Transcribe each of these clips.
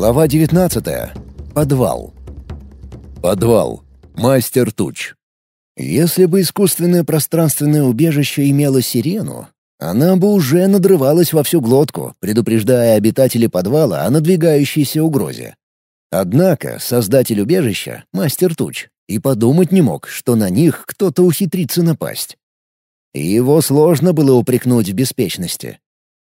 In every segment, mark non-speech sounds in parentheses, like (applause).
Глава 19. Подвал. Подвал. Мастер туч. Если бы искусственное пространственное убежище имело сирену, она бы уже надрывалась во всю глотку, предупреждая обитателей подвала о надвигающейся угрозе. Однако создатель убежища, мастер туч, и подумать не мог, что на них кто-то ухитрится напасть. И его сложно было упрекнуть в беспечности.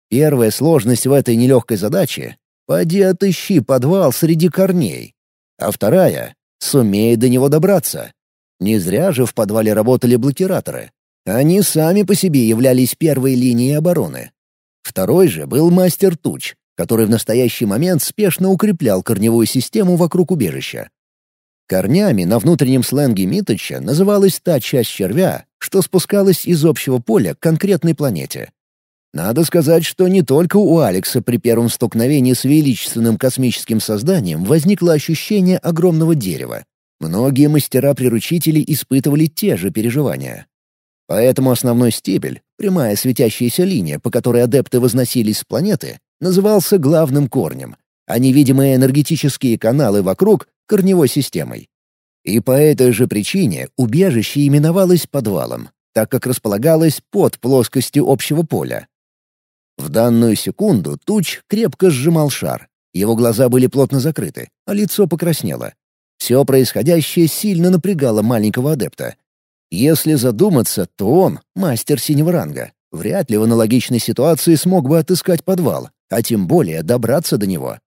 Первая сложность в этой нелегкой задаче — поди отыщи подвал среди корней. А вторая — сумей до него добраться. Не зря же в подвале работали блокираторы. Они сами по себе являлись первой линией обороны. Второй же был мастер туч, который в настоящий момент спешно укреплял корневую систему вокруг убежища. Корнями на внутреннем сленге Миточа называлась та часть червя, что спускалась из общего поля к конкретной планете. Надо сказать, что не только у Алекса при первом столкновении с величественным космическим созданием возникло ощущение огромного дерева. Многие мастера-приручители испытывали те же переживания. Поэтому основной стебель, прямая светящаяся линия, по которой адепты возносились с планеты, назывался главным корнем, а невидимые энергетические каналы вокруг корневой системой. И по этой же причине убежище именовалось подвалом, так как располагалось под плоскостью общего поля. В данную секунду Туч крепко сжимал шар. Его глаза были плотно закрыты, а лицо покраснело. Все происходящее сильно напрягало маленького адепта. Если задуматься, то он, мастер синего ранга, вряд ли в аналогичной ситуации смог бы отыскать подвал, а тем более добраться до него.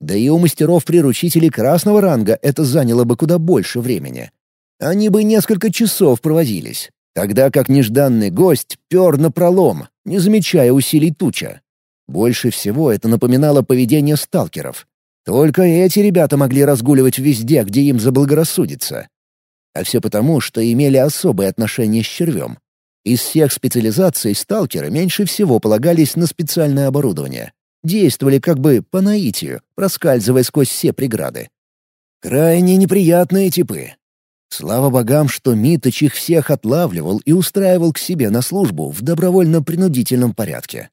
Да и у мастеров-приручителей красного ранга это заняло бы куда больше времени. Они бы несколько часов провозились, тогда как нежданный гость пер на пролом, не замечая усилий туча. Больше всего это напоминало поведение сталкеров. Только эти ребята могли разгуливать везде, где им заблагорассудится. А все потому, что имели особое отношение с червем. Из всех специализаций сталкеры меньше всего полагались на специальное оборудование действовали как бы по наитию, проскальзывая сквозь все преграды. Крайне неприятные типы. Слава богам, что Миточ их всех отлавливал и устраивал к себе на службу в добровольно-принудительном порядке.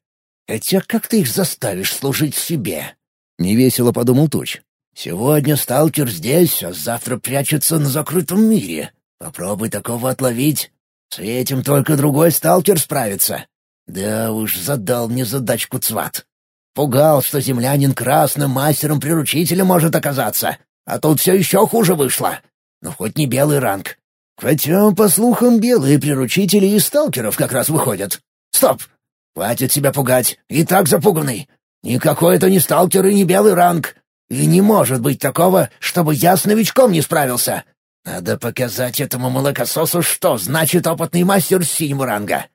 «Хотя как ты их заставишь служить себе?» — невесело подумал Туч. «Сегодня сталкер здесь, а завтра прячется на закрытом мире. Попробуй такого отловить. С этим только другой сталкер справится. Да уж, задал мне задачку Цват. Пугал, что землянин красным мастером-приручителем может оказаться. А тут все еще хуже вышло. Ну, хоть не белый ранг. Хотя, по слухам, белые приручители из сталкеров как раз выходят. Стоп! Хватит себя пугать. И так запуганный. Никакой это не сталкер и не белый ранг. И не может быть такого, чтобы я с новичком не справился. Надо показать этому молокососу, что значит опытный мастер синего ранга.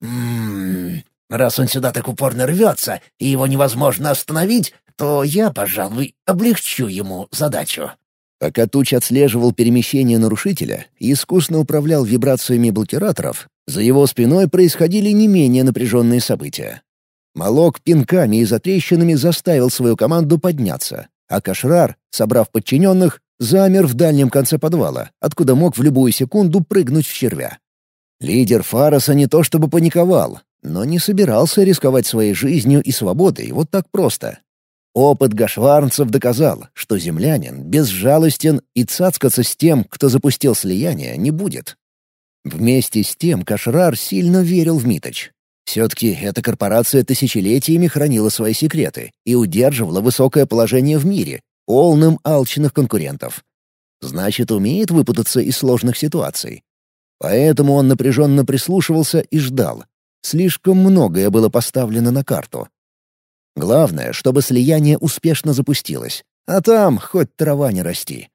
Ммм, Раз он сюда так упорно рвется, и его невозможно остановить, то я, пожалуй, облегчу ему задачу». Пока Туч отслеживал перемещение нарушителя и искусно управлял вибрациями блокираторов, за его спиной происходили не менее напряженные события. Малок пинками и затрещинами заставил свою команду подняться, а Кашрар, собрав подчиненных, замер в дальнем конце подвала, откуда мог в любую секунду прыгнуть в червя. Лидер Фароса не то чтобы паниковал, но не собирался рисковать своей жизнью и свободой вот так просто. Опыт гашварнцев доказал, что землянин безжалостен и цацкаться с тем, кто запустил слияние, не будет. Вместе с тем Кашрар сильно верил в Миточ. Все-таки эта корпорация тысячелетиями хранила свои секреты и удерживала высокое положение в мире, полным алчных конкурентов. Значит, умеет выпутаться из сложных ситуаций. Поэтому он напряженно прислушивался и ждал, Слишком многое было поставлено на карту. Главное, чтобы слияние успешно запустилось, а там хоть трава не расти.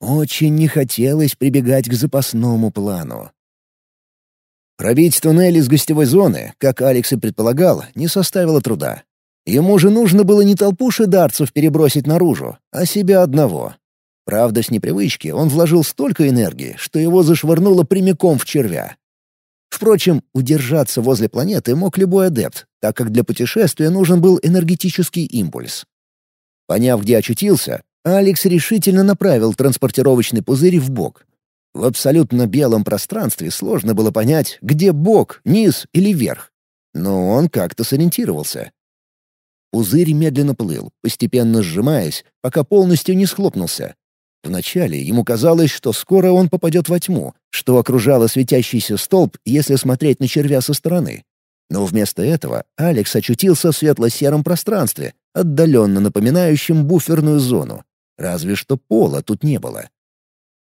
Очень не хотелось прибегать к запасному плану. Пробить туннель из гостевой зоны, как Алекс и предполагал, не составило труда. Ему же нужно было не толпу шидарцев перебросить наружу, а себя одного. Правда, с непривычки он вложил столько энергии, что его зашвырнуло прямиком в червя. Впрочем, удержаться возле планеты мог любой адепт, так как для путешествия нужен был энергетический импульс. Поняв, где очутился, Алекс решительно направил транспортировочный пузырь в бок. В абсолютно белом пространстве сложно было понять, где бок, низ или верх. Но он как-то сориентировался. Пузырь медленно плыл, постепенно сжимаясь, пока полностью не схлопнулся. Вначале ему казалось, что скоро он попадет во тьму, что окружало светящийся столб, если смотреть на червя со стороны. Но вместо этого Алекс очутился в светло-сером пространстве, отдаленно напоминающем буферную зону. Разве что пола тут не было.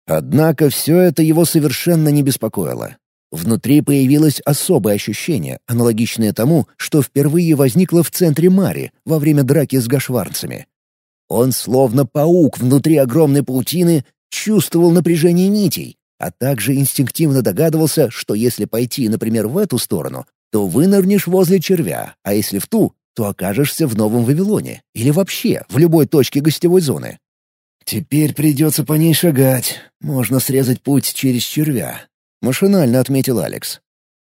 Однако все это его совершенно не беспокоило. Внутри появилось особое ощущение, аналогичное тому, что впервые возникло в центре Мари во время драки с гашварцами. Он, словно паук внутри огромной паутины, чувствовал напряжение нитей, а также инстинктивно догадывался, что если пойти, например, в эту сторону, то вынырнешь возле червя, а если в ту, то окажешься в Новом Вавилоне или вообще в любой точке гостевой зоны. «Теперь придется по ней шагать. Можно срезать путь через червя», — машинально отметил Алекс.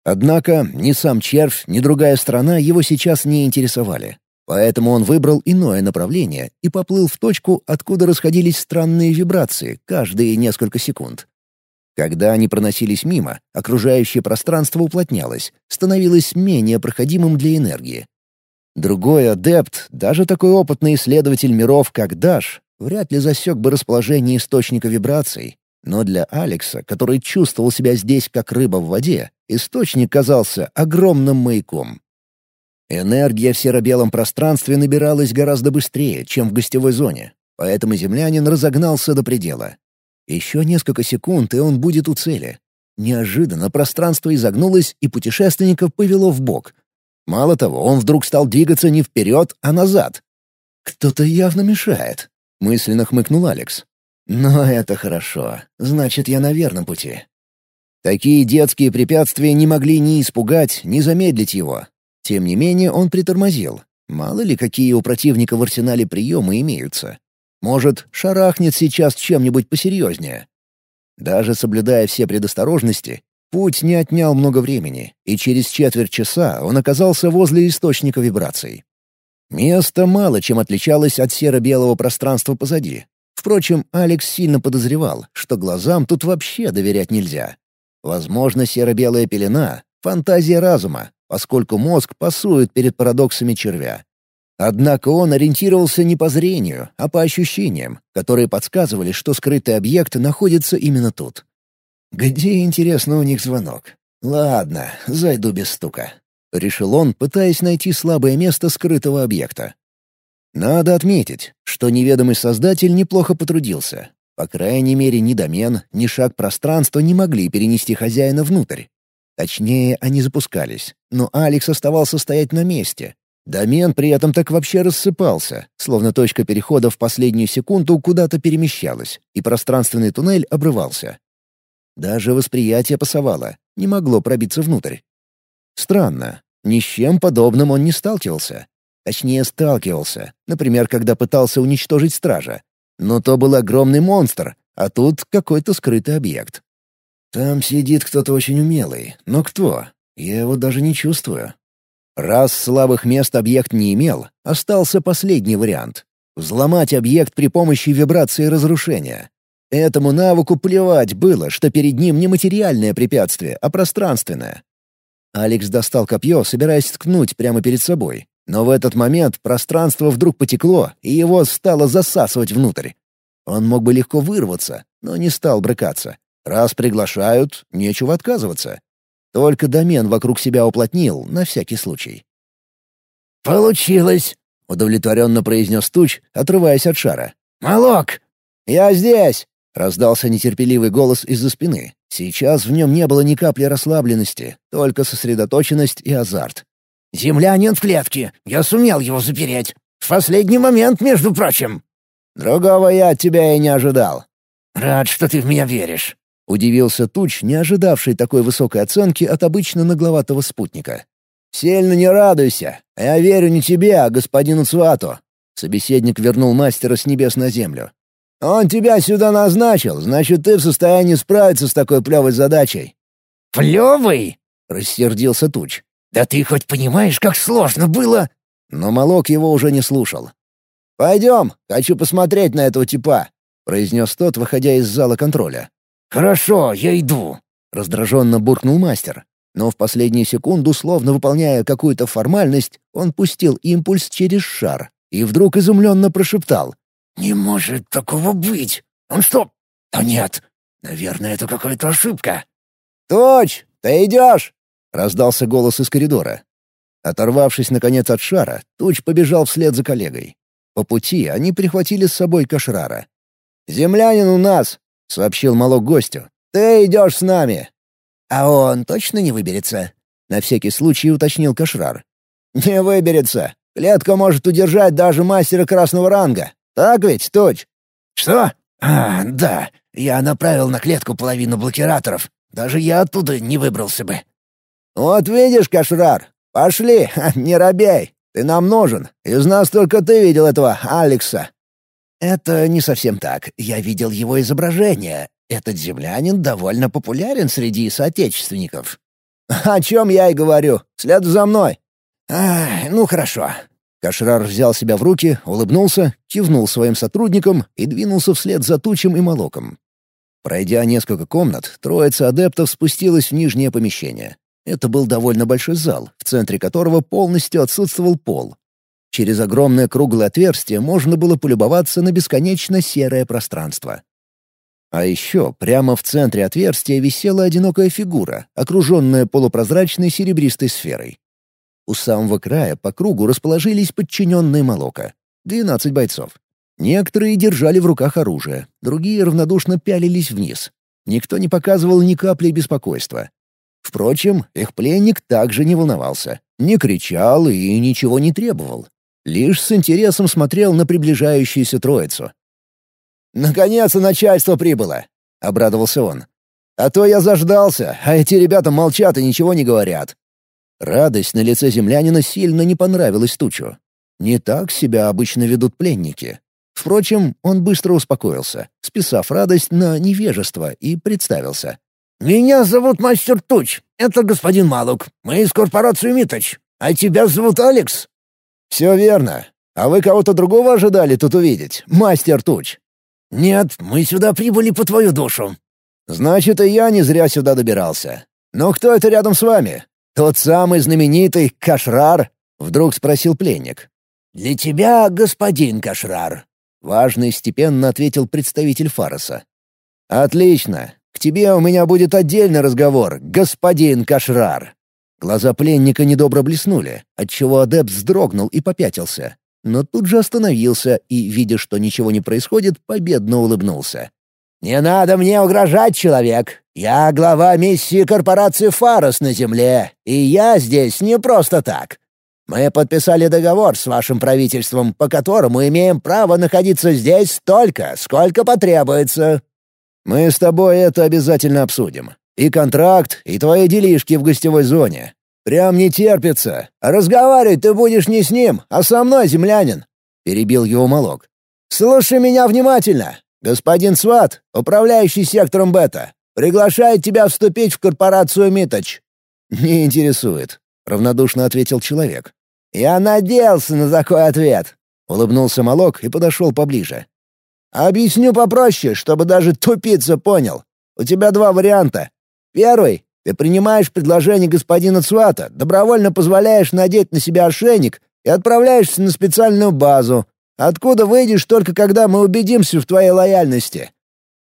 Однако ни сам червь, ни другая страна его сейчас не интересовали. Поэтому он выбрал иное направление и поплыл в точку, откуда расходились странные вибрации каждые несколько секунд. Когда они проносились мимо, окружающее пространство уплотнялось, становилось менее проходимым для энергии. Другой адепт, даже такой опытный исследователь миров, как Даш, вряд ли засек бы расположение источника вибраций. Но для Алекса, который чувствовал себя здесь как рыба в воде, источник казался огромным маяком. Энергия в серо-белом пространстве набиралась гораздо быстрее, чем в гостевой зоне, поэтому землянин разогнался до предела. Еще несколько секунд, и он будет у цели. Неожиданно пространство изогнулось, и путешественников повело в бок. Мало того, он вдруг стал двигаться не вперед, а назад. «Кто-то явно мешает», — мысленно хмыкнул Алекс. «Но это хорошо. Значит, я на верном пути». Такие детские препятствия не могли ни испугать, ни замедлить его. Тем не менее, он притормозил. Мало ли, какие у противника в арсенале приемы имеются. Может, шарахнет сейчас чем-нибудь посерьезнее. Даже соблюдая все предосторожности, путь не отнял много времени, и через четверть часа он оказался возле источника вибраций. Место мало чем отличалось от серо-белого пространства позади. Впрочем, Алекс сильно подозревал, что глазам тут вообще доверять нельзя. Возможно, серо-белая пелена — фантазия разума, поскольку мозг пасует перед парадоксами червя. Однако он ориентировался не по зрению, а по ощущениям, которые подсказывали, что скрытый объект находится именно тут. «Где, интересно, у них звонок? Ладно, зайду без стука», — решил он, пытаясь найти слабое место скрытого объекта. Надо отметить, что неведомый создатель неплохо потрудился. По крайней мере, ни домен, ни шаг пространства не могли перенести хозяина внутрь. Точнее, они запускались, но Алекс оставался стоять на месте, Домен при этом так вообще рассыпался, словно точка перехода в последнюю секунду куда-то перемещалась, и пространственный туннель обрывался. Даже восприятие пасовало, не могло пробиться внутрь. Странно, ни с чем подобным он не сталкивался. Точнее, сталкивался, например, когда пытался уничтожить стража. Но то был огромный монстр, а тут какой-то скрытый объект. Там сидит кто-то очень умелый, но кто? Я его даже не чувствую. Раз слабых мест объект не имел, остался последний вариант — взломать объект при помощи вибрации разрушения. Этому навыку плевать было, что перед ним не материальное препятствие, а пространственное. Алекс достал копье, собираясь ткнуть прямо перед собой. Но в этот момент пространство вдруг потекло, и его стало засасывать внутрь. Он мог бы легко вырваться, но не стал брыкаться. Раз приглашают, нечего отказываться. Только домен вокруг себя уплотнил, на всякий случай. «Получилось!» — удовлетворенно произнес Туч, отрываясь от шара. «Молок!» «Я здесь!» — раздался нетерпеливый голос из-за спины. Сейчас в нем не было ни капли расслабленности, только сосредоточенность и азарт. «Землянин в клетке. Я сумел его запереть. В последний момент, между прочим». «Другого я от тебя и не ожидал». «Рад, что ты в меня веришь». — удивился Туч, не ожидавший такой высокой оценки от обычно нагловатого спутника. «Сильно не радуйся. Я верю не тебе, а господину Цуату». Собеседник вернул мастера с небес на землю. «Он тебя сюда назначил, значит, ты в состоянии справиться с такой плевой задачей». «Плевый?» — рассердился Туч. «Да ты хоть понимаешь, как сложно было?» Но Молок его уже не слушал. «Пойдем, хочу посмотреть на этого типа», — произнес тот, выходя из зала контроля. «Хорошо, я иду», — раздраженно буркнул мастер. Но в последнюю секунду, словно выполняя какую-то формальность, он пустил импульс через шар и вдруг изумленно прошептал. «Не может такого быть! Он что? Да нет, наверное, это какая-то ошибка». «Точь, ты идешь!» — раздался голос из коридора. Оторвавшись, наконец, от шара, Туч побежал вслед за коллегой. По пути они прихватили с собой Кашрара. «Землянин у нас!» — сообщил Малок гостю. «Ты идешь с нами!» «А он точно не выберется?» — на всякий случай уточнил Кашрар. «Не выберется. Клетка может удержать даже мастера красного ранга. Так ведь, Туч?» «Что? А, да. Я направил на клетку половину блокираторов. Даже я оттуда не выбрался бы». «Вот видишь, Кашрар, «Пошли, (laughs) не робей! Ты нам нужен! Из нас только ты видел этого Алекса!» «Это не совсем так. Я видел его изображение. Этот землянин довольно популярен среди соотечественников». «О чем я и говорю. Следуй за мной». «А, ну хорошо». Кашрар взял себя в руки, улыбнулся, кивнул своим сотрудникам и двинулся вслед за Тучем и Молоком. Пройдя несколько комнат, троица адептов спустилась в нижнее помещение. Это был довольно большой зал, в центре которого полностью отсутствовал пол. Через огромное круглое отверстие можно было полюбоваться на бесконечно серое пространство. А еще прямо в центре отверстия висела одинокая фигура, окруженная полупрозрачной серебристой сферой. У самого края по кругу расположились подчиненные Молока — двенадцать бойцов. Некоторые держали в руках оружие, другие равнодушно пялились вниз. Никто не показывал ни капли беспокойства. Впрочем, их пленник также не волновался, не кричал и ничего не требовал. Лишь с интересом смотрел на приближающуюся троицу. «Наконец-то начальство прибыло!» — обрадовался он. «А то я заждался, а эти ребята молчат и ничего не говорят». Радость на лице землянина сильно не понравилась Тучу. Не так себя обычно ведут пленники. Впрочем, он быстро успокоился, списав радость на невежество, и представился. «Меня зовут Мастер Туч. Это господин Малук. Мы из корпорации Миточ. А тебя зовут Алекс?» «Все верно. А вы кого-то другого ожидали тут увидеть, Мастер Туч?» «Нет, мы сюда прибыли по твою душу». «Значит, и я не зря сюда добирался. Но кто это рядом с вами? Тот самый знаменитый Кашрар?» — вдруг спросил пленник. «Для тебя господин Кашрар», — важно и степенно ответил представитель Фароса. «Отлично. К тебе у меня будет отдельный разговор, господин Кашрар». Глаза пленника недобро блеснули, отчего адепт вздрогнул и попятился. Но тут же остановился и, видя, что ничего не происходит, победно улыбнулся. «Не надо мне угрожать, человек. Я глава миссии корпорации «Фарос» на Земле, и я здесь не просто так. Мы подписали договор с вашим правительством, по которому имеем право находиться здесь столько, сколько потребуется. Мы с тобой это обязательно обсудим. И контракт, и твои делишки в гостевой зоне. Прям не терпится. Разговаривать ты будешь не с ним, а со мной, землянин. Перебил его Молок. Слушай меня внимательно. Господин Сват, управляющий сектором Бета, приглашает тебя вступить в корпорацию Миточ. Не интересует, равнодушно ответил человек. Я надеялся на такой ответ. Улыбнулся Молок и подошел поближе. Объясню попроще, чтобы даже тупица понял. У тебя два варианта. Первый — ты принимаешь предложение господина Цвата, добровольно позволяешь надеть на себя ошейник и отправляешься на специальную базу, откуда выйдешь только когда мы убедимся в твоей лояльности.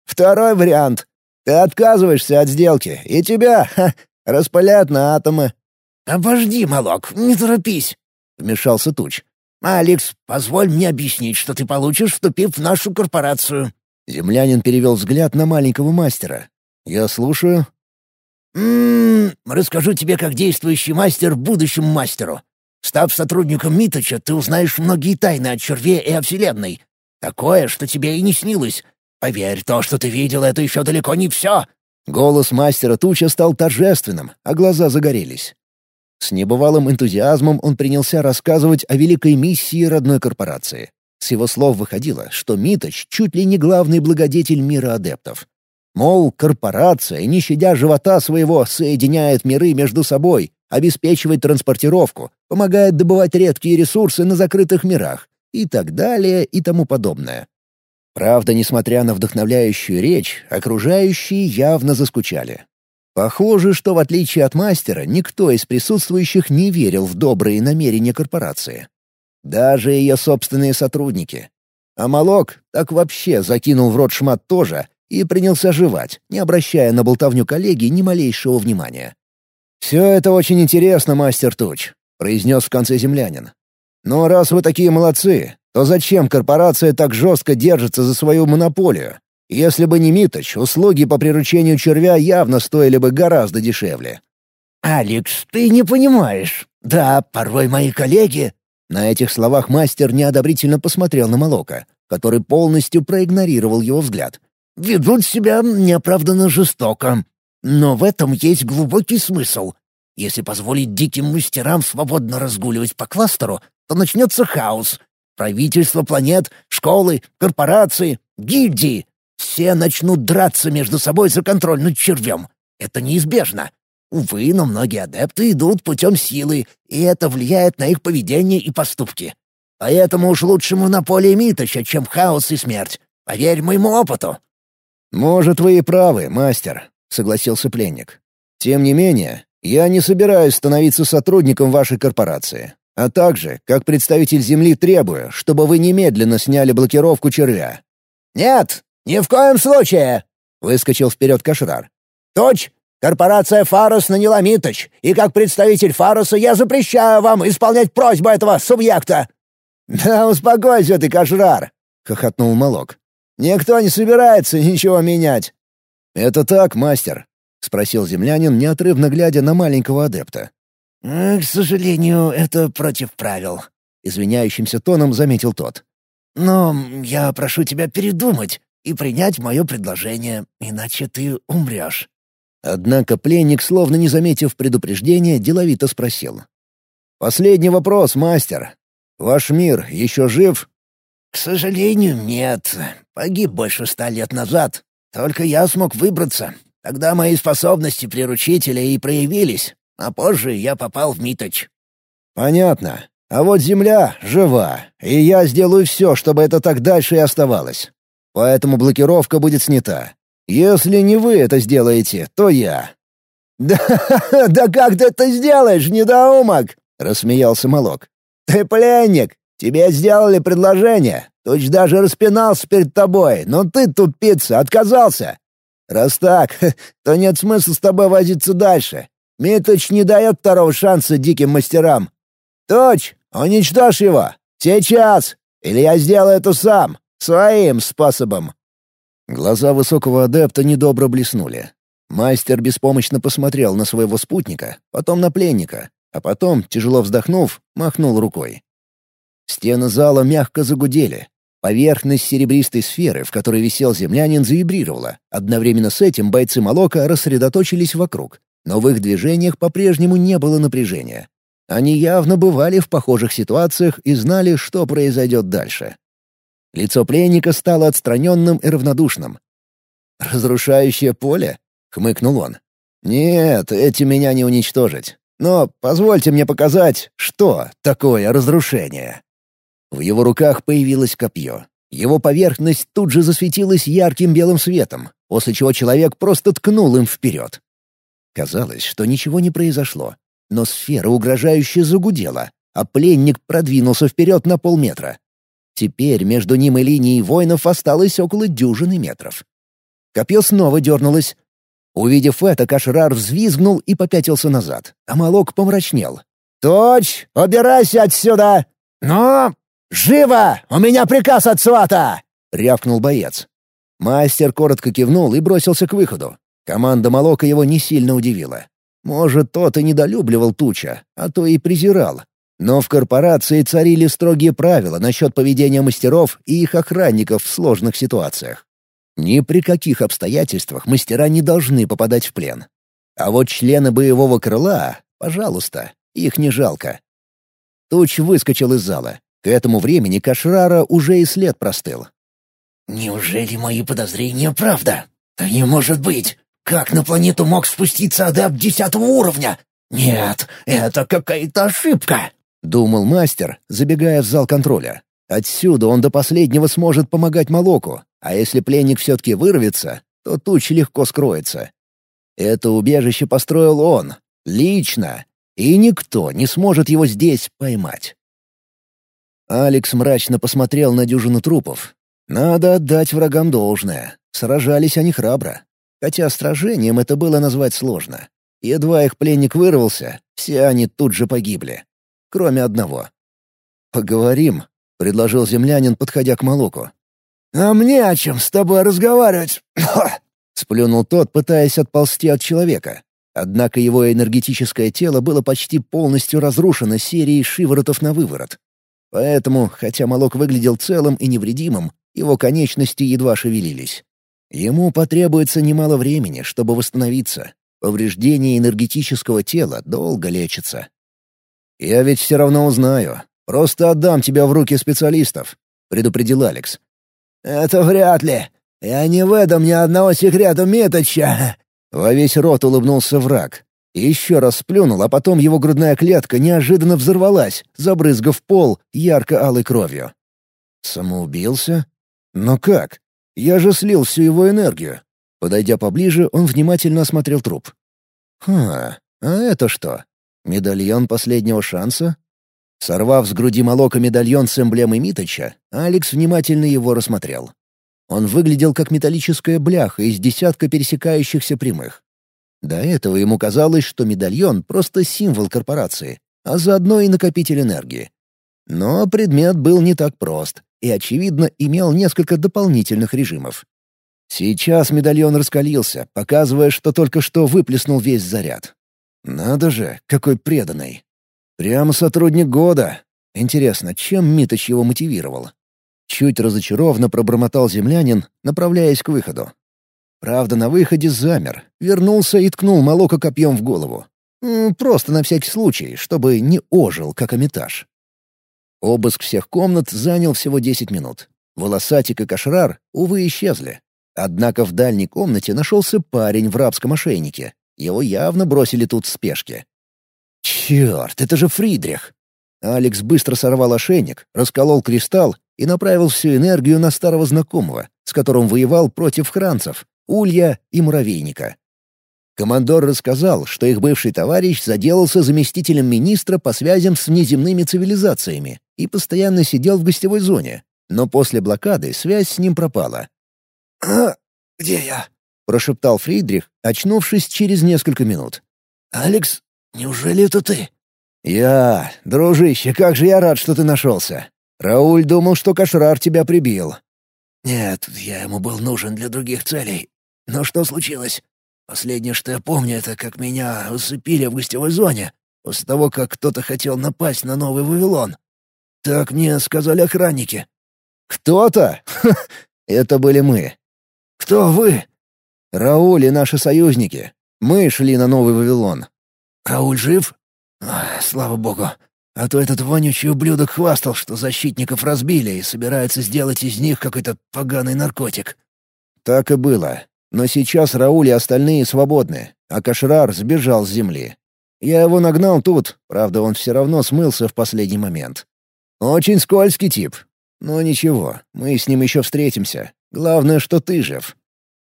Второй вариант — ты отказываешься от сделки, и тебя ха, распыляют на атомы. «Обожди, Малок, не торопись», — вмешался Туч. «Алекс, позволь мне объяснить, что ты получишь, вступив в нашу корпорацию». Землянин перевел взгляд на маленького мастера. «Я слушаю». «М-м, расскажу тебе как действующий мастер будущему мастеру. Став сотрудником Миточа, ты узнаешь многие тайны о черве и о Вселенной. Такое, что тебе и не снилось. Поверь, то, что ты видел, это еще далеко не все». Голос мастера Туча стал торжественным, а глаза загорелись. С небывалым энтузиазмом он принялся рассказывать о великой миссии родной корпорации. С его слов выходило, что Миточ чуть ли не главный благодетель мира адептов. Мол, корпорация, не щадя живота своего, соединяет миры между собой, обеспечивает транспортировку, помогает добывать редкие ресурсы на закрытых мирах и так далее и тому подобное. Правда, несмотря на вдохновляющую речь, окружающие явно заскучали. Похоже, что в отличие от мастера, никто из присутствующих не верил в добрые намерения корпорации. Даже ее собственные сотрудники. А Малок так вообще закинул в рот шмат тоже и принялся жевать, не обращая на болтовню коллеги ни малейшего внимания. «Все это очень интересно, мастер Туч», — произнес в конце землянин. «Но раз вы такие молодцы, то зачем корпорация так жестко держится за свою монополию? Если бы не Миточ, услуги по приручению червя явно стоили бы гораздо дешевле». «Алекс, ты не понимаешь. Да, порой мои коллеги...» На этих словах мастер неодобрительно посмотрел на Молока, который полностью проигнорировал его взгляд. «Ведут себя неоправданно жестоко. Но в этом есть глубокий смысл. Если позволить диким мастерам свободно разгуливать по кластеру, то начнется хаос. Правительство планет, школы, корпорации, гильдии — все начнут драться между собой за контроль над червем. Это неизбежно. Увы, но многие адепты идут путем силы, и это влияет на их поведение и поступки. Поэтому уж лучше монополия Миточа, чем хаос и смерть. Поверь моему опыту». «Может, вы и правы, мастер», — согласился пленник. «Тем не менее, я не собираюсь становиться сотрудником вашей корпорации, а также, как представитель Земли, требую, чтобы вы немедленно сняли блокировку червя». «Нет, ни в коем случае!» — выскочил вперед Кашрар. «Точь, корпорация «Фарос» наняла Миточ, и как представитель «Фароса» я запрещаю вам исполнять просьбу этого субъекта!» «Да успокойся ты, Кашрар!» — хохотнул Молок. «Никто не собирается ничего менять. «Это так, мастер?» — спросил землянин, неотрывно глядя на маленького адепта. «К сожалению, это против правил», — извиняющимся тоном заметил тот. «Но я прошу тебя передумать и принять мое предложение, иначе ты умрешь». Однако пленник, словно не заметив предупреждения, деловито спросил. «Последний вопрос, мастер. Ваш мир еще жив?» «К сожалению, нет. Погиб больше ста лет назад. Только я смог выбраться. Тогда мои способности приручителя и проявились, а позже я попал в Миточ». «Понятно. А вот Земля жива, и я сделаю все, чтобы это так дальше и оставалось. Поэтому блокировка будет снята. Если не вы это сделаете, то я». (laughs) «Да, да как ты это сделаешь, недоумок?» — рассмеялся Молок. «Ты пленник. Тебе сделали предложение. Туч даже распинался перед тобой, но ты, тупица, отказался. Раз так, (laughs) то нет смысла с тобой возиться дальше. Миточ не дает второго шанса диким мастерам. Туч, уничтожь его! Сейчас! Или я сделаю это сам, своим способом!» Глаза высокого адепта недобро блеснули. Мастер беспомощно посмотрел на своего спутника, потом на пленника, а потом, тяжело вздохнув, махнул рукой. Стены зала мягко загудели. Поверхность серебристой сферы, в которой висел землянин, завибрировала. Одновременно с этим бойцы Молока рассредоточились вокруг. Но в их движениях по-прежнему не было напряжения. Они явно бывали в похожих ситуациях и знали, что произойдет дальше. Лицо пленника стало отстраненным и равнодушным. «Разрушающее поле?» — хмыкнул он. «Нет, эти меня не уничтожить. Но позвольте мне показать, что такое разрушение». В его руках появилось копье. Его поверхность тут же засветилась ярким белым светом, после чего человек просто ткнул им вперед. Казалось, что ничего не произошло, но сфера угрожающе загудела, а пленник продвинулся вперед на полметра. Теперь между ним и линией воинов осталось около дюжины метров. Копье снова дернулось. Увидев это, Кашрар взвизгнул и попятился назад, а Молок помрачнел. «Точь, убирайся отсюда!» «Но «Живо! У меня приказ от свата!» — рявкнул боец. Мастер коротко кивнул и бросился к выходу. Команда Молока его не сильно удивила. Может, тот и недолюбливал Туча, а то и презирал. Но в корпорации царили строгие правила насчет поведения мастеров и их охранников в сложных ситуациях. Ни при каких обстоятельствах мастера не должны попадать в плен. А вот члены боевого крыла, пожалуйста, их не жалко. Туч выскочил из зала. К этому времени Кашрара уже и след простыл. «Неужели мои подозрения правда? Да не может быть! Как на планету мог спуститься адепт десятого уровня? Нет, это какая-то ошибка!» — думал мастер, забегая в зал контроля. Отсюда он до последнего сможет помогать Молоку, а если пленник все-таки вырвется, то туч легко скроется. Это убежище построил он, лично, и никто не сможет его здесь поймать. Алекс мрачно посмотрел на дюжину трупов. Надо отдать врагам должное. Сражались они храбро. Хотя сражением это было назвать сложно. Едва их пленник вырвался, все они тут же погибли. Кроме одного. «Поговорим», — предложил землянин, подходя к Молоку. «А мне о чем с тобой разговаривать?» (coughs) — сплюнул тот, пытаясь отползти от человека. Однако его энергетическое тело было почти полностью разрушено серией шиворотов на выворот. Поэтому, хотя Молок выглядел целым и невредимым, его конечности едва шевелились. Ему потребуется немало времени, чтобы восстановиться. Повреждение энергетического тела долго лечится. «Я ведь все равно узнаю. Просто отдам тебя в руки специалистов», — предупредил Алекс. «Это вряд ли. Я не выдам ни одного секрета Миточа!» Во весь рот улыбнулся враг. Еще раз сплюнул, а потом его грудная клетка неожиданно взорвалась, забрызгав пол ярко-алой кровью. Самоубился? Но как? Я же слил всю его энергию. Подойдя поближе, он внимательно осмотрел труп. «Ха, а это что? Медальон последнего шанса?» Сорвав с груди молока медальон с эмблемой Миточа, Алекс внимательно его рассмотрел. Он выглядел как металлическая бляха из десятка пересекающихся прямых. До этого ему казалось, что медальон — просто символ корпорации, а заодно и накопитель энергии. Но предмет был не так прост и, очевидно, имел несколько дополнительных режимов. Сейчас медальон раскалился, показывая, что только что выплеснул весь заряд. Надо же, какой преданный. Прямо сотрудник года. Интересно, чем Миточ его мотивировал? Чуть разочарованно пробормотал землянин, направляясь к выходу. Правда, на выходе замер, вернулся и ткнул Молока копьем в голову. Просто на всякий случай, чтобы не ожил, как Амитаж. Обыск всех комнат занял всего 10 минут. Волосатик и Кашрар, увы, исчезли. Однако в дальней комнате нашелся парень в рабском ошейнике. Его явно бросили тут в спешке. «Черт, это же Фридрих!» Алекс быстро сорвал ошейник, расколол кристалл и направил всю энергию на старого знакомого, с которым воевал против хранцев, улья и муравейника. Командор рассказал, что их бывший товарищ заделался заместителем министра по связям с внеземными цивилизациями и постоянно сидел в гостевой зоне, но после блокады связь с ним пропала. «А (clears throat) где я?» — прошептал Фридрих, очнувшись через несколько минут. «Алекс, неужели это ты?» «Я... Дружище, как же я рад, что ты нашелся. Рауль думал, что Кашрар тебя прибил». «Нет, я ему был нужен для других целей. Но что случилось? Последнее, что я помню, это как меня усыпили в гостевой зоне, после того, как кто-то хотел напасть на Новый Вавилон. Так мне сказали охранники». «Кто-то? Это были мы. «Кто вы?» «Рауль и наши союзники. Мы шли на Новый Вавилон». «Рауль жив?» «Слава богу. А то этот вонючий ублюдок хвастал, что защитников разбили и собирается сделать из них какой-то поганый наркотик». «Так и было. Но сейчас Рауль и остальные свободны, а Кашрар сбежал с земли. Я его нагнал тут, правда, он все равно смылся в последний момент. Очень скользкий тип. Но ничего, мы с ним еще встретимся. Главное, что ты жив».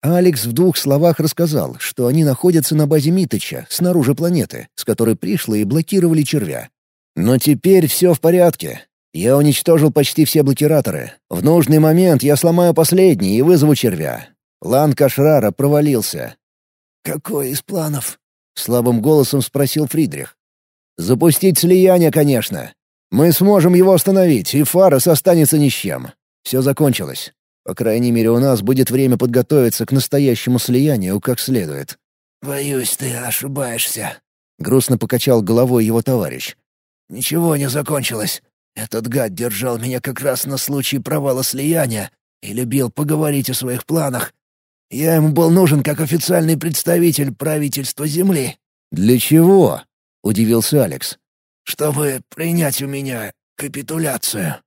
Алекс в двух словах рассказал, что они находятся на базе Митыча, снаружи планеты, с которой пришлые блокировали червя. «Но теперь все в порядке. Я уничтожил почти все блокираторы. В нужный момент я сломаю последний и вызову червя. План Кашрара провалился». «Какой из планов?» — слабым голосом спросил Фридрих. «Запустить слияние, конечно. Мы сможем его остановить, и Фарес останется ни с чем. Все закончилось. По крайней мере, у нас будет время подготовиться к настоящему слиянию как следует». «Боюсь, ты ошибаешься», — грустно покачал головой его товарищ. «Ничего не закончилось. Этот гад держал меня как раз на случай провала слияния и любил поговорить о своих планах. Я ему был нужен как официальный представитель правительства Земли». «Для чего?» — удивился Алекс. «Чтобы принять у меня капитуляцию».